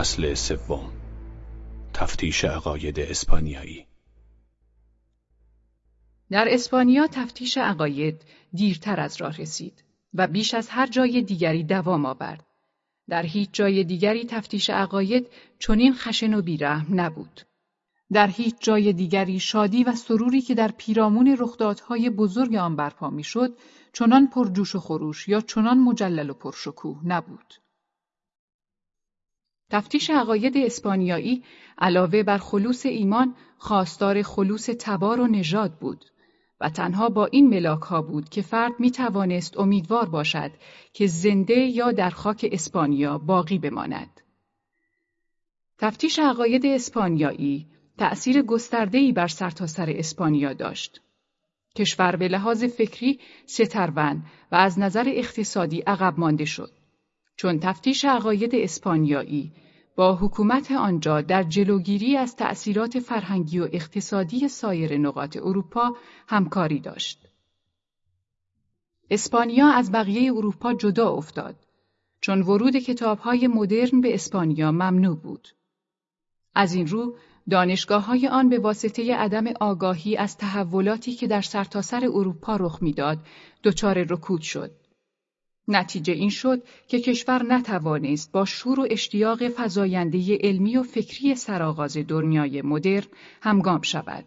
فصل سوم تفتیش عقاید اسپانیایی در اسپانیا تفتیش عقاید دیرتر از راه رسید و بیش از هر جای دیگری دوام آورد. در هیچ جای دیگری تفتیش عقاید چنین خشن و بیرحم نبود. در هیچ جای دیگری شادی و سروری که در پیرامون رخدادهای بزرگ آن برپا می‌شد چنان پرجوش و خروش یا چنان مجلل و پرشکوه نبود. تفتیش عقاید اسپانیایی علاوه بر خلوص ایمان خواستار خلوص تبار و نژاد بود و تنها با این ملاک ها بود که فرد می توانست امیدوار باشد که زنده یا در خاک اسپانیا باقی بماند. تفتیش عقاید اسپانیایی تأثیر گسترده‌ای بر سرتاسر سر اسپانیا داشت. کشور به لحاظ فکری سترون و از نظر اقتصادی عقب مانده شد. چون تفتیش عقاید اسپانیایی با حکومت آنجا در جلوگیری از تأثیرات فرهنگی و اقتصادی سایر نقاط اروپا همکاری داشت. اسپانیا از بقیه اروپا جدا افتاد چون ورود کتابهای مدرن به اسپانیا ممنوع بود. از این رو دانشگاه های آن به واسطه عدم آگاهی از تحولاتی که در سرتاسر سر اروپا رخ می‌داد دچار رکود شد. نتیجه این شد که کشور نتوانست با شور و اشتیاق فزاینده علمی و فکری سرآغاز دنیای مدرن همگام شود.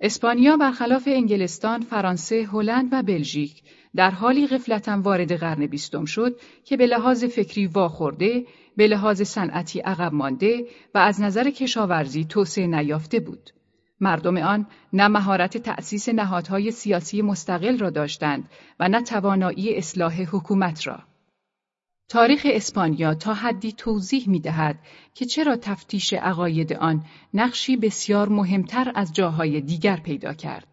اسپانیا برخلاف انگلستان، فرانسه، هلند و بلژیک در حالی غفلتا وارد قرن بیستم شد که به لحاظ فکری واخورده، به لحاظ صنعتی عقب مانده و از نظر کشاورزی توسعه نیافته بود. مردم آن نه مهارت تأسیس نهادهای سیاسی مستقل را داشتند و نه توانایی اصلاح حکومت را. تاریخ اسپانیا تا حدی توضیح می دهد که چرا تفتیش عقاید آن نقشی بسیار مهمتر از جاهای دیگر پیدا کرد.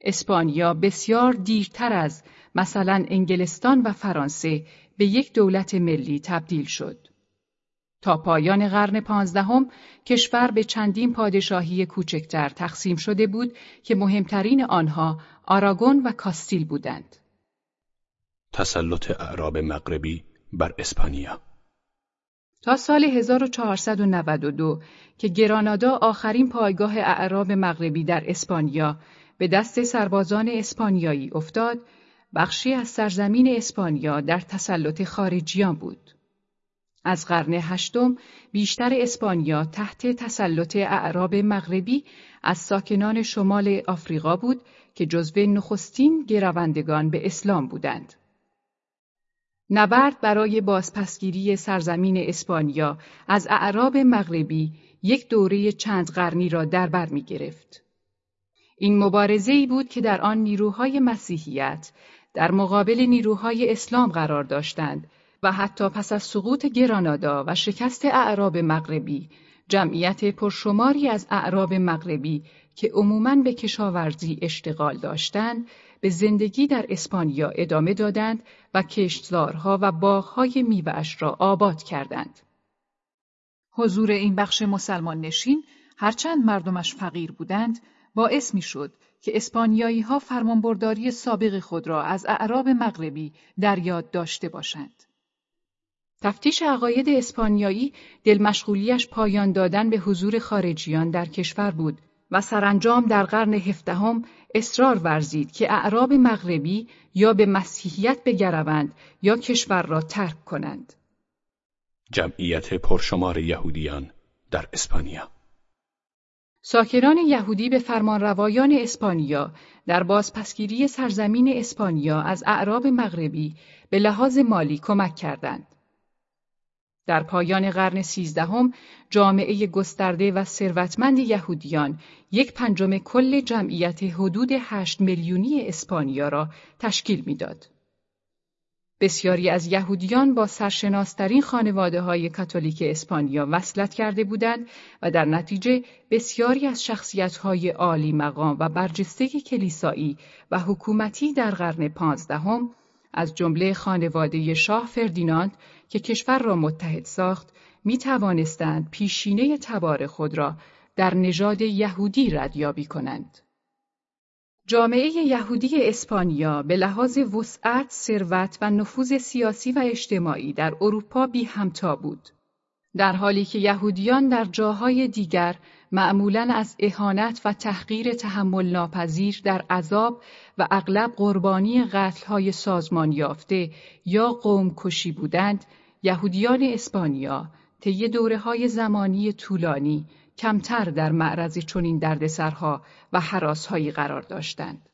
اسپانیا بسیار دیرتر از مثلا انگلستان و فرانسه به یک دولت ملی تبدیل شد. تا پایان قرن پانزدهم کشور به چندین پادشاهی کوچکتر تقسیم شده بود که مهمترین آنها آراگون و کاستیل بودند. تسلط اعراب مغربی بر اسپانیا تا سال 1492 که گرانادا آخرین پایگاه اعراب مغربی در اسپانیا به دست سربازان اسپانیایی افتاد، بخشی از سرزمین اسپانیا در تسلط خارجیان بود. از قرن هشتم بیشتر اسپانیا تحت تسلط اعراب مغربی از ساکنان شمال آفریقا بود که جزو نخستین گروندگان به اسلام بودند. نبرد برای بازپسگیری سرزمین اسپانیا از اعراب مغربی یک دوره چند قرنی را در بر می گرفت. این مبارزه ای بود که در آن نیروهای مسیحیت در مقابل نیروهای اسلام قرار داشتند و حتی پس از سقوط گرانادا و شکست اعراب مغربی جمعیت پرشماری از اعراب مغربی که عموماً به کشاورزی اشتغال داشتند به زندگی در اسپانیا ادامه دادند و کشتزارها و باغهای میوهاش را آباد کردند. حضور این بخش مسلمان نشین هرچند مردمش فقیر بودند باعث می شد که اسپانیایی ها فرمانبرداری سابق خود را از اعراب مغربی در یاد داشته باشند. تفتیش عقاید اسپانیایی دلمشغولیش پایان دادن به حضور خارجیان در کشور بود و سرانجام در قرن هفدهم اصرار ورزید که اعراب مغربی یا به مسیحیت بگروند یا کشور را ترک کنند. جمعیت پرشمار یهودیان در اسپانیا ساکنان یهودی به فرمانروایان اسپانیا در بازپسگیری سرزمین اسپانیا از اعراب مغربی به لحاظ مالی کمک کردند. در پایان قرن سیزدهم جامعه گسترده و ثروتمند یهودیان یک پنجم کل جمعیت حدود هشت میلیونی اسپانیا را تشکیل می‌داد. بسیاری از یهودیان با سرشناسترین خانواده های کاتولیک اسپانیا وصلت کرده بودند و در نتیجه بسیاری از شخصیت های عالی مقام و برجسته کلیسایی و حکومتی در قرن پانزدهم از جمله خانواده شاه فردیناند که کشور را متحد ساخت می توانستند پیشینه تبار خود را در نژاد یهودی ردیابی کنند. جامعه یهودی اسپانیا به لحاظ وسعت، ثروت و نفوذ سیاسی و اجتماعی در اروپا بی همتا بود. در حالی که یهودیان در جاهای دیگر معمولا از اهانت و تحقیر تحمل ناپذیر در عذاب و اغلب قربانی قتلهای سازمان یافته یا قوم کشی بودند، یهودیان اسپانیا طی دوره های زمانی طولانی کمتر در معرض چنین دردسرها و حراسهایی قرار داشتند.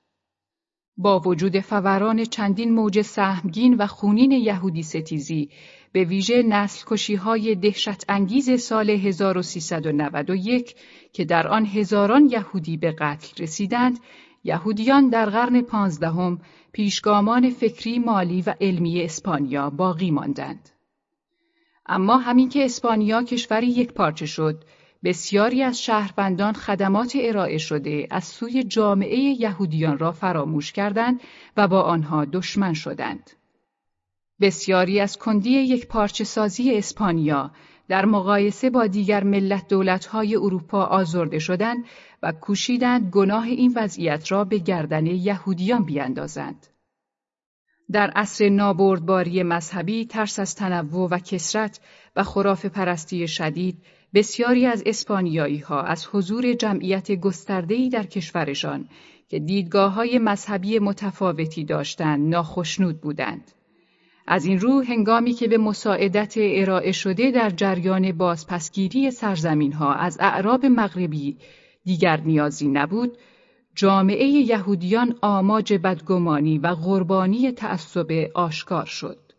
با وجود فوران چندین موج سهمگین و خونین یهودی ستیزی به ویژه نسل کشی های دهشت انگیز سال 1391 که در آن هزاران یهودی به قتل رسیدند، یهودیان در قرن پانزدهم پیشگامان فکری، مالی و علمی اسپانیا باقی ماندند. اما همین که اسپانیا کشوری یک پارچه شد، بسیاری از شهروندان خدمات ارائه شده از سوی جامعه یهودیان را فراموش کردند و با آنها دشمن شدند. بسیاری از کندی یک پارچه سازی اسپانیا در مقایسه با دیگر ملت دولتهای اروپا آزرده شدند و کوشیدند گناه این وضعیت را به گردن یهودیان بیاندازند. در عصر نابردباری مذهبی ترس از تنوع و کسرت و خراف پرستی شدید بسیاری از اسپانیایی ها از حضور جمعیت گسترده‌ای در کشورشان که دیدگاه های مذهبی متفاوتی داشتند ناخشنود بودند. از این رو هنگامی که به مساعدت ارائه شده در جریان بازپسگیری سرزمین ها از اعراب مغربی دیگر نیازی نبود، جامعه یهودیان آماج بدگمانی و قربانی تعصب آشکار شد.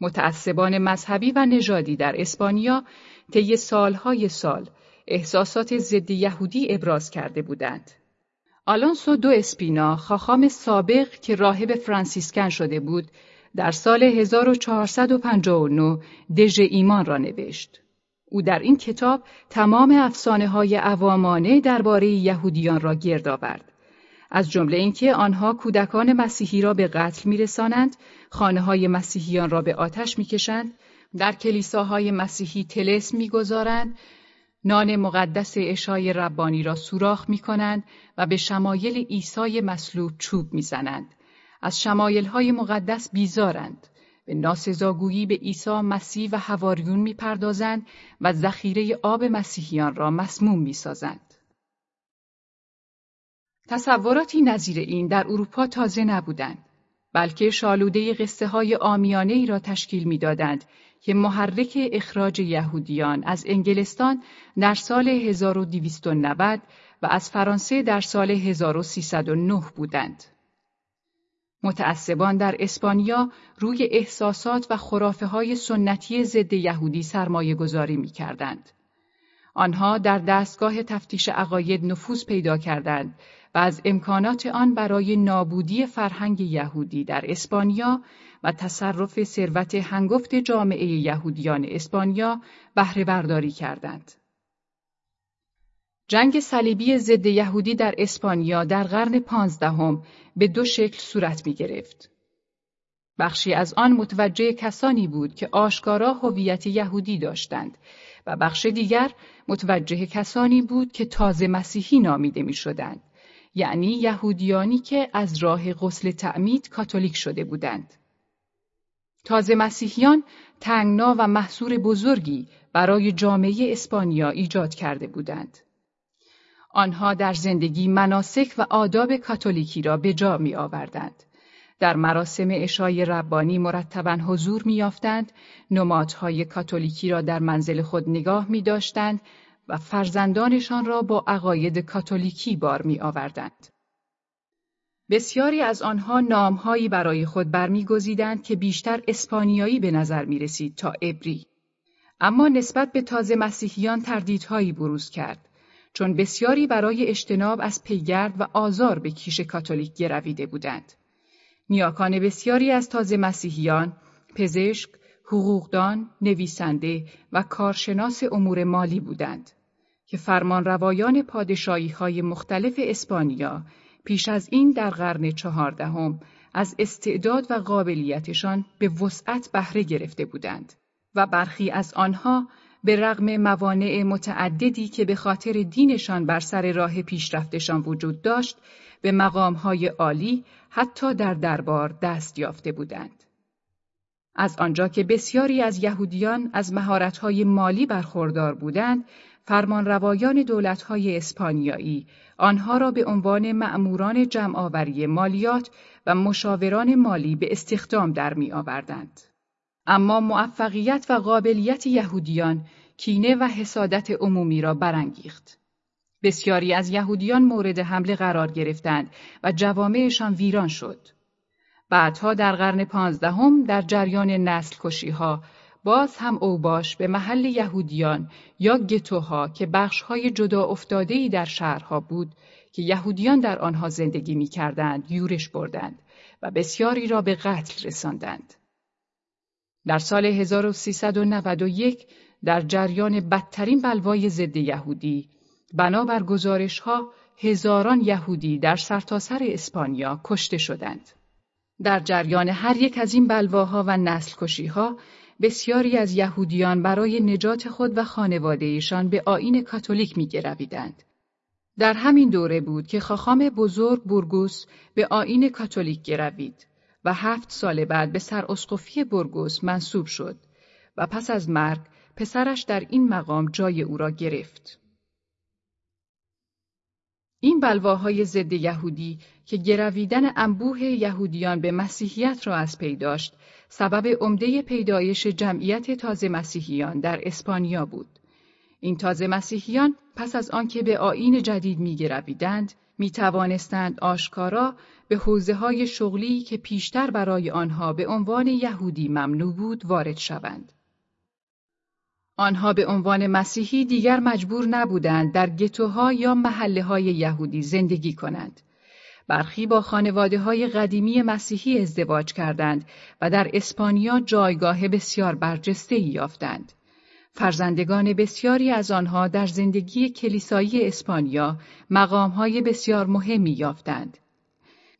متعصبان مذهبی و نژادی در اسپانیا طی سالهای سال احساسات ضد یهودی ابراز کرده بودند. آلونسو دو اسپینا خاخام سابق که راهب فرانسیسکن شده بود در سال 1459 دژ ایمان را نوشت. او در این کتاب تمام افسانه های عوامانه درباره یهودیان را گرد آورد. از جمله اینکه آنها کودکان مسیحی را به قتل میرسانند، خانه های مسیحیان را به آتش می‌کشند، در کلیساهای مسیحی تلس می‌گذارند، نان مقدس اشای ربانی را سوراخ می کنند و به شمایل عیسی مصلوب چوب می‌زنند. از شمایل های مقدس بیزارند. به ناسزاگویی به عیسی مسیح و هواریون می‌پردازند و ذخیره آب مسیحیان را مسموم می‌سازند. تصوراتی نظیر این در اروپا تازه نبودند بلکه شالوده قصه های آمیانه ای را تشکیل می‌دادند که محرک اخراج یهودیان از انگلستان در سال 1290 و از فرانسه در سال 1309 بودند. متعصبان در اسپانیا روی احساسات و خرافه های سنتی ضد یهودی سرمایه گذاری می کردند. آنها در دستگاه تفتیش عقاید نفوذ پیدا کردند و از امکانات آن برای نابودی فرهنگ یهودی در اسپانیا و تصرف ثروت هنگفت جامعه یهودیان اسپانیا بهره برداری کردند. جنگ صلیبی ضد یهودی در اسپانیا در قرن پانزدهم به دو شکل صورت می گرفت. بخشی از آن متوجه کسانی بود که آشکارا هویت یهودی داشتند و بخش دیگر متوجه کسانی بود که تازه مسیحی نامیده می شدند. یعنی یهودیانی که از راه غسل تعمید کاتولیک شده بودند. تازه مسیحیان تنگنا و محصور بزرگی برای جامعه اسپانیا ایجاد کرده بودند. آنها در زندگی مناسک و آداب کاتولیکی را به جا می آوردند. در مراسم اشای ربانی مرتبا حضور می یافتند، نمادهای کاتولیکی را در منزل خود نگاه می داشتند و فرزندانشان را با عقاید کاتولیکی بار می آوردند. بسیاری از آنها نامهایی برای خود برمیگزیدند که بیشتر اسپانیایی به نظر می رسید تا ابری. اما نسبت به تازه مسیحیان تردیدهایی بروز کرد چون بسیاری برای اجتناب از پیگرد و آزار به کیش کاتولیک گرویده بودند. نیاکان بسیاری از تازه مسیحیان، پزشک، حقوقدان، نویسنده و کارشناس امور مالی بودند که فرمانروایان پادشاهی های مختلف اسپانیا پیش از این در قرن چهاردهم از استعداد و قابلیتشان به وسعت بهره گرفته بودند و برخی از آنها به رغم موانع متعددی که به خاطر دینشان بر سر راه پیشرفتشان وجود داشت به مقامهای عالی حتی در دربار دست یافته بودند. از آنجا که بسیاری از یهودیان از مهارت‌های مالی برخوردار بودند، فرمانروایان دولت‌های اسپانیایی آنها را به عنوان مأموران جمعآوری مالیات و مشاوران مالی به استخدام در می آوردند. اما موفقیت و قابلیت یهودیان کینه و حسادت عمومی را برانگیخت. بسیاری از یهودیان مورد حمله قرار گرفتند و جوامعشان ویران شد. بعدها در قرن پانزدهم در جریان نسل کشیها باز هم اوباش به محل یهودیان یا گتوها که بخشهای جدا افتادهی در شهرها بود که یهودیان در آنها زندگی می کردند یورش بردند و بسیاری را به قتل رساندند. در سال 1391 در جریان بدترین بلوای ضد یهودی بنابر گزارش ها هزاران یهودی در سرتاسر سر اسپانیا کشته شدند. در جریان هر یک از این بلواها و نسل بسیاری از یهودیان برای نجات خود و خانوادهشان به آین کاتولیک می گرویدند. در همین دوره بود که خاخام بزرگ بورگوس به آین کاتولیک گروید و هفت سال بعد به سر اسقفی بورگوس منصوب شد و پس از مرگ پسرش در این مقام جای او را گرفت. این بلواهای ضد یهودی که گرویدن انبوه یهودیان به مسیحیت را از پی داشت، سبب عمده پیدایش جمعیت تازه مسیحیان در اسپانیا بود. این تازه مسیحیان پس از آنکه به آیین جدید می گرویدند، می توانستند آشکارا به حوزه های شغلی که پیشتر برای آنها به عنوان یهودی ممنوع بود وارد شوند. آنها به عنوان مسیحی دیگر مجبور نبودند در گتوها یا محله های یهودی زندگی کنند. برخی با خانواده های قدیمی مسیحی ازدواج کردند و در اسپانیا جایگاه بسیار برجسته یافتند. فرزندگان بسیاری از آنها در زندگی کلیسایی اسپانیا مقامهای بسیار مهمی یافتند.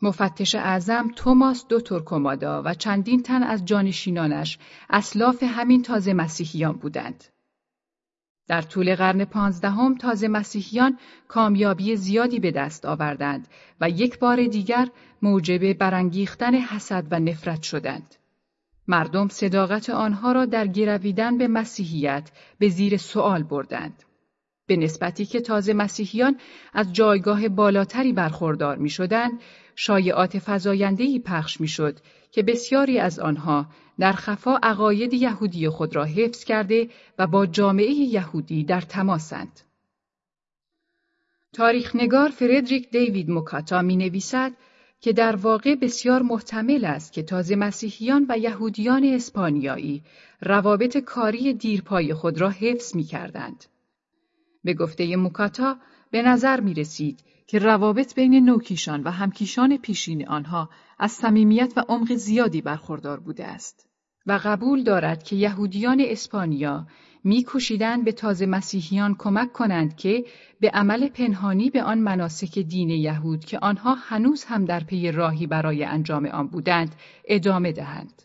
مفتش اعظم توماس دو ترکومادا و چندین تن از جانشینانش اسلاف همین تازه مسیحیان بودند. در طول قرن پانزدهم تازه مسیحیان کامیابی زیادی به دست آوردند و یک بار دیگر موجب برانگیختن حسد و نفرت شدند. مردم صداقت آنها را در گرویدن به مسیحیت به زیر سوال بردند. به نسبتی که تازه مسیحیان از جایگاه بالاتری برخوردار می شدند، شایعات فضایندهی پخش می شد که بسیاری از آنها در خفا عقاید یهودی خود را حفظ کرده و با جامعه یهودی در تماسند. تاریخنگار فردریک دیوید موکاتا می نویسد که در واقع بسیار محتمل است که تازه مسیحیان و یهودیان اسپانیایی روابط کاری دیرپای خود را حفظ می کردند. به گفته موکاتا به نظر می رسید که روابط بین نوکیشان و همکیشان پیشین آنها از صمیمیت و عمق زیادی برخوردار بوده است و قبول دارد که یهودیان اسپانیا میکوشیدند به تازه مسیحیان کمک کنند که به عمل پنهانی به آن مناسک دین یهود که آنها هنوز هم در پی راهی برای انجام آن بودند ادامه دهند.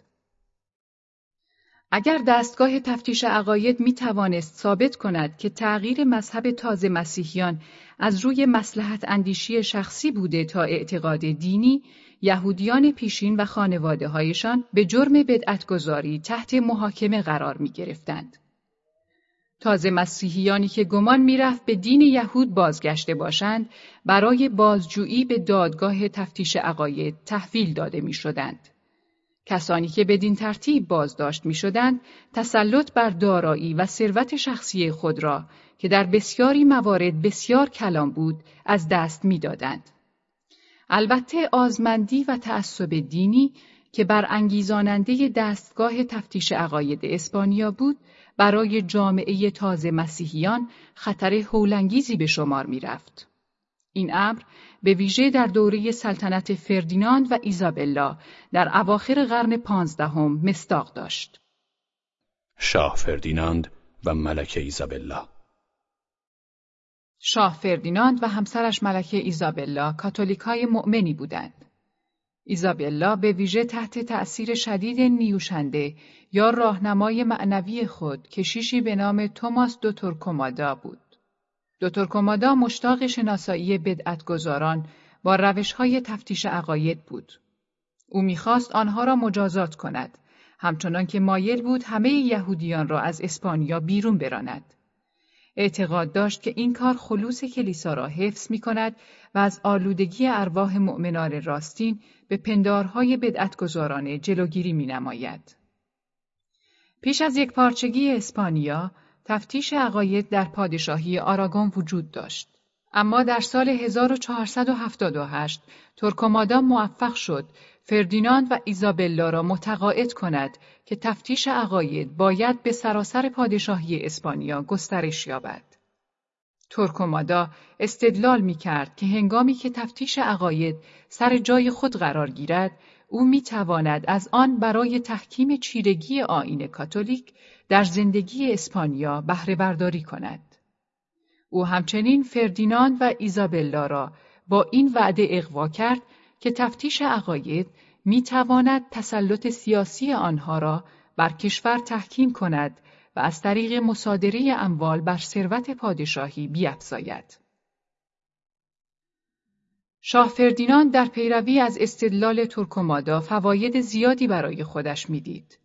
اگر دستگاه تفتیش عقاید می توانست ثابت کند که تغییر مذهب تازه مسیحیان از روی مسلحت اندیشی شخصی بوده تا اعتقاد دینی، یهودیان پیشین و خانواده هایشان به جرم بدعتگذاری تحت محاکمه قرار می گرفتند. تازه مسیحیانی که گمان می‌رفت به دین یهود بازگشته باشند برای بازجویی به دادگاه تفتیش عقاید تحویل داده می شدند. کسانی که بدین ترتیب بازداشت می شدند تسلط بر دارایی و ثروت شخصی خود را که در بسیاری موارد بسیار کلام بود از دست می‌دادند. البته آزمندی و تعصب دینی که بر انگیزاننده دستگاه تفتیش عقاید اسپانیا بود برای جامعه تازه مسیحیان خطر هولانگیزی به شمار می رفت. این امر به ویژه در دوره سلطنت فردیناند و ایزابلا در اواخر قرن پانزدهم مستاق داشت. شاه فردیناند و ملکه ایزابلا شاه فردیناند و همسرش ملکه ایزابلا کاتولیکای مؤمنی بودند. ایزابلا به ویژه تحت تأثیر شدید نیوشنده یا راهنمای معنوی خود کشیشی به نام توماس دوتور کومادا بود. دوتور کومادا مشتاق شناسایی بدعتگذاران با روشهای تفتیش عقاید بود. او می‌خواست آنها را مجازات کند همچنان که مایل بود همه یهودیان را از اسپانیا بیرون براند. اعتقاد داشت که این کار خلوص کلیسا را حفظ می کند و از آلودگی ارواح مؤمنان راستین به پندارهای بدعتگذارانه جلوگیری می نماید. پیش از یک پارچگی اسپانیا، تفتیش عقاید در پادشاهی آراگون وجود داشت. اما در سال 1478 ترکمادا موفق شد فردیناند و ایزابلا را متقاعد کند که تفتیش عقاید باید به سراسر پادشاهی اسپانیا گسترش یابد. ترکمادا استدلال می کرد که هنگامی که تفتیش عقاید سر جای خود قرار گیرد، او می تواند از آن برای تحکیم چیرگی آین کاتولیک در زندگی اسپانیا بهره برداری کند. او همچنین فردیناند و ایزابلا را با این وعده اقوا کرد که تفتیش عقاید می تواند تسلط سیاسی آنها را بر کشور تحکیم کند و از طریق مصادره اموال بر ثروت پادشاهی بیافزاید. شاه فردیناند در پیروی از استدلال ترکمادا فواید زیادی برای خودش می‌دید.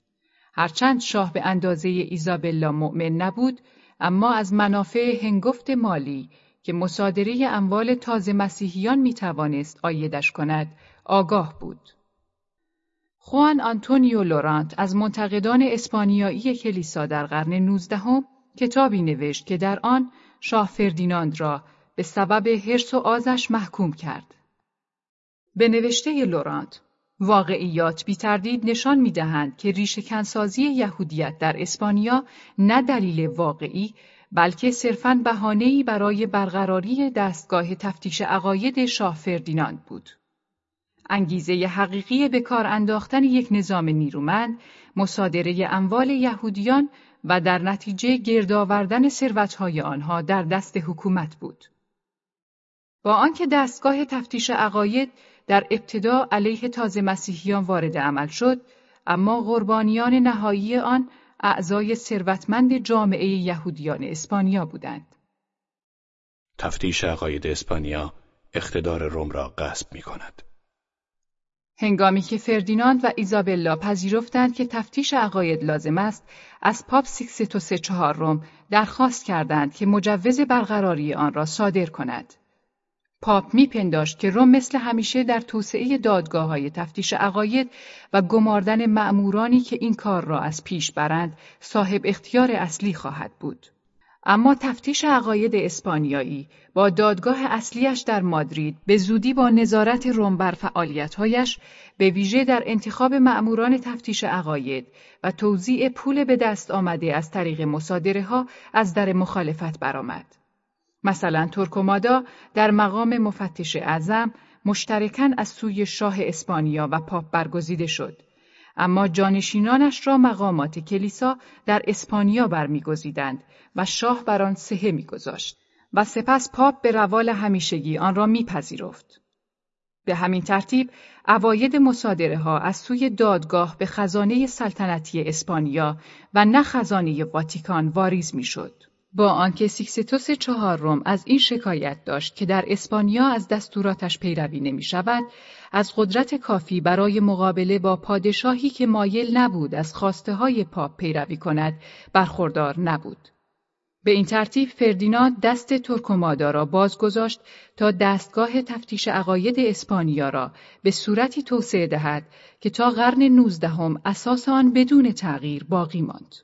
هرچند شاه به اندازه ایزابلا مؤمن نبود، اما از منافع هنگفت مالی که مصادره اموال تازه مسیحیان می توانست عایدش کند، آگاه بود. خوان آنتونیو لورانت از منتقدان اسپانیایی کلیسا در قرن نوزدهم کتابی نوشت که در آن شاه فردیناند را به سبب حرص و آزش محکوم کرد. به نوشته لورانت واقعیات بی تردید نشان می دهند که ریشهکنسازی یهودیت در اسپانیا نه دلیل واقعی بلکه صرفاً بهانه‌ای برای برقراری دستگاه تفتیش عقاید شاه فردیناند بود. انگیزه حقیقی به کار انداختن یک نظام نیرومند، مصادره اموال یهودیان و در نتیجه گردآوردن ثروتهای آنها در دست حکومت بود. با آنکه دستگاه تفتیش عقاید در ابتدا علیه تازه مسیحیان وارد عمل شد، اما قربانیان نهایی آن اعضای ثروتمند جامعه یهودیان اسپانیا بودند. تفتیش عقاید اسپانیا اقتدار روم را غصب می کند. هنگامی که فردیناند و ایزابلا پذیرفتند که تفتیش عقاید لازم است، از پاپ سیکستوس چهارم درخواست کردند که مجوز برقراری آن را صادر کند. پاپ میپنداشت که روم مثل همیشه در توسعه دادگاه های تفتیش عقاید و گماردن مأمورانی که این کار را از پیش برند صاحب اختیار اصلی خواهد بود. اما تفتیش عقاید اسپانیایی با دادگاه اصلیش در مادرید به زودی با نظارت روم بر فعالیتهایش به ویژه در انتخاب مأموران تفتیش عقاید و توزیع پول به دست آمده از طریق مصادره ها از در مخالفت برآمد. مثلا ترکومادا در مقام مفتش اعظم مشترکاً از سوی شاه اسپانیا و پاپ برگزیده شد. اما جانشینانش را مقامات کلیسا در اسپانیا برمیگزیدند و شاه بر آن صحه میگذاشت و سپس پاپ به روال همیشگی آن را میپذیرفت. به همین ترتیب عواید مصادره ها از سوی دادگاه به خزانه سلطنتی اسپانیا و نه خزانه واتیکان واریز می‌شد. با آنکه سیکستوس چهارم از این شکایت داشت که در اسپانیا از دستوراتش پیروی نمی شود، از قدرت کافی برای مقابله با پادشاهی که مایل نبود از خواسته های پاپ پیروی کند برخوردار نبود. به این ترتیب فردیناند دست ترکمادا را بازگذاشت تا دستگاه تفتیش عقاید اسپانیا را به صورتی توسعه دهد که تا قرن نوزدهم اساس آن بدون تغییر باقی ماند.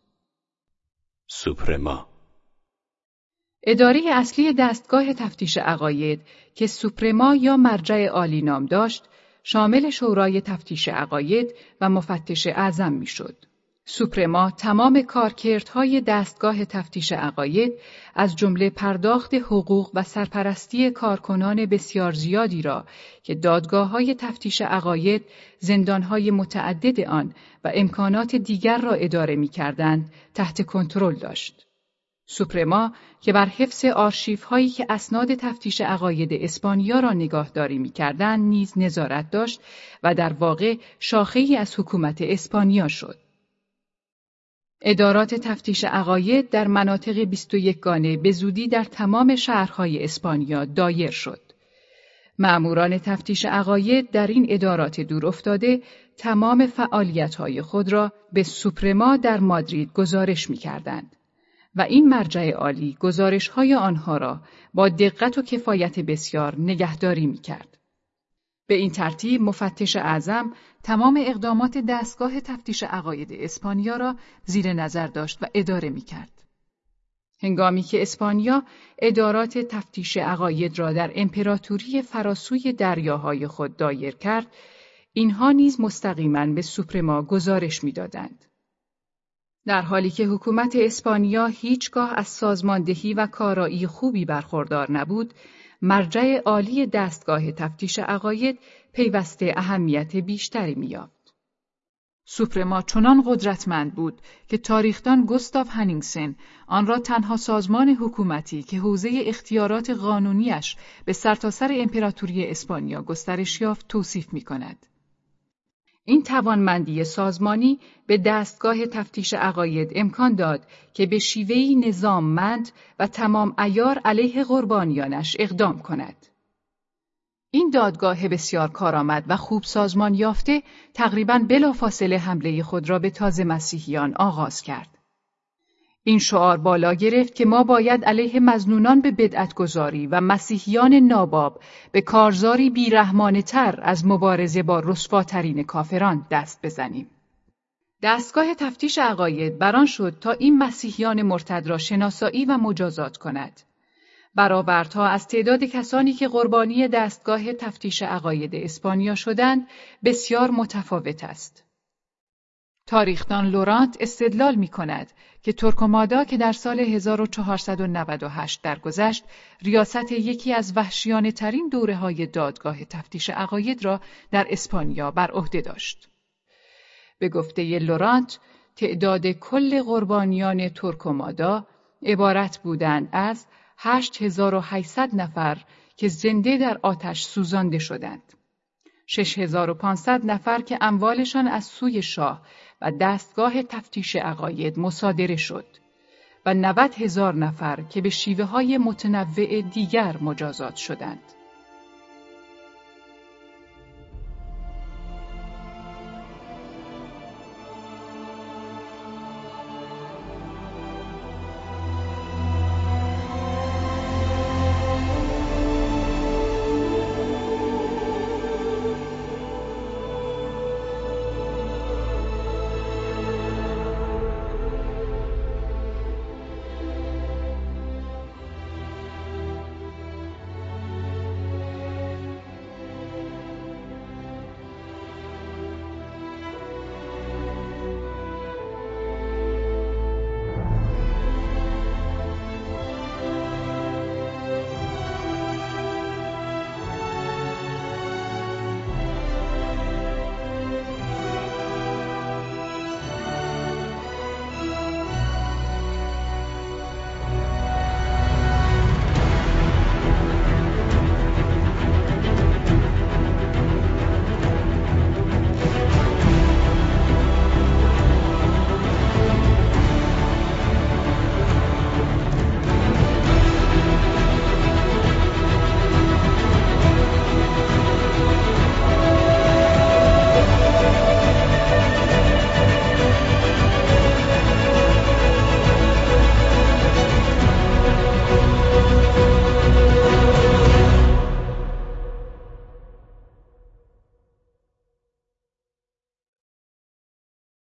سوپرما اداره اصلی دستگاه تفتیش عقاید که سوپرما یا مرجع عالی نام داشت، شامل شورای تفتیش عقاید و مفتش اعظم می‌شد. سوپرما تمام کارکردهای دستگاه تفتیش عقاید از جمله پرداخت حقوق و سرپرستی کارکنان بسیار زیادی را که دادگاه های تفتیش عقاید، زندانهای متعدد آن و امکانات دیگر را اداره می کردند، تحت کنترل داشت. سوپرما که بر حفظ آرشیف هایی که اسناد تفتیش عقاید اسپانیا را نگاهداری می‌کردند نیز نظارت داشت و در واقع شاخه ای از حکومت اسپانیا شد. ادارات تفتیش عقاید در مناطق 21 گانه به زودی در تمام شهرهای اسپانیا دایر شد. معموران تفتیش عقاید در این ادارات دور افتاده تمام فعالیت‌های خود را به سوپرما در مادرید گزارش می‌کردند و این مرجع عالی گزارش‌های آنها را با دقت و کفایت بسیار نگهداری می‌کرد. به این ترتیب مفتش اعظم تمام اقدامات دستگاه تفتیش عقاید اسپانیا را زیر نظر داشت و اداره می‌کرد. هنگامی که اسپانیا ادارات تفتیش عقاید را در امپراتوری فراسوی دریاهای خود دایر کرد، اینها نیز مستقیما به سوپرما گزارش می‌دادند. در حالی که حکومت اسپانیا هیچگاه از سازماندهی و کارایی خوبی برخوردار نبود، مرجع عالی دستگاه تفتیش عقاید پیوسته اهمیت بیشتری می‌یافت. سوپرما چنان قدرتمند بود که تاریخدان گستاف هنینگسن آن را تنها سازمان حکومتی که حوزه اختیارات قانونیش به سرتاسر امپراتوری اسپانیا گسترش یافت توصیف می کند. این توانمندی سازمانی به دستگاه تفتیش عقاید امکان داد که به شیوهی نظاممند و تمام ایار علیه قربانیانش اقدام کند. این دادگاه بسیار کارآمد و خوب سازمان یافته تقریبا بلافاصله حمله خود را به تازه مسیحیان آغاز کرد. این شعار بالا گرفت که ما باید علیه مزنونان به بدعت گذاری و مسیحیان ناباب به کارزاری بیرحمانه تر از مبارزه با رسواترین کافران دست بزنیم. دستگاه تفتیش عقاید بران شد تا این مسیحیان مرتد را شناسایی و مجازات کند. برآوردها از تعداد کسانی که قربانی دستگاه تفتیش عقاید اسپانیا شدند بسیار متفاوت است. تاریخدان لورانت استدلال می کند که ترکمادا که در سال 1498 درگذشت ریاست یکی از وحشیانه ترین دوره های دادگاه تفتیش عقاید را در اسپانیا بر عهده داشت. به گفته لورانت تعداد کل قربانیان ترکمادا عبارت بودند از 8800 نفر که زنده در آتش سوزانده شدند. 6500 نفر که اموالشان از سوی شاه و دستگاه تفتیش عقاید مصادره شد و 90 هزار نفر که به شیوه های متنوع دیگر مجازات شدند.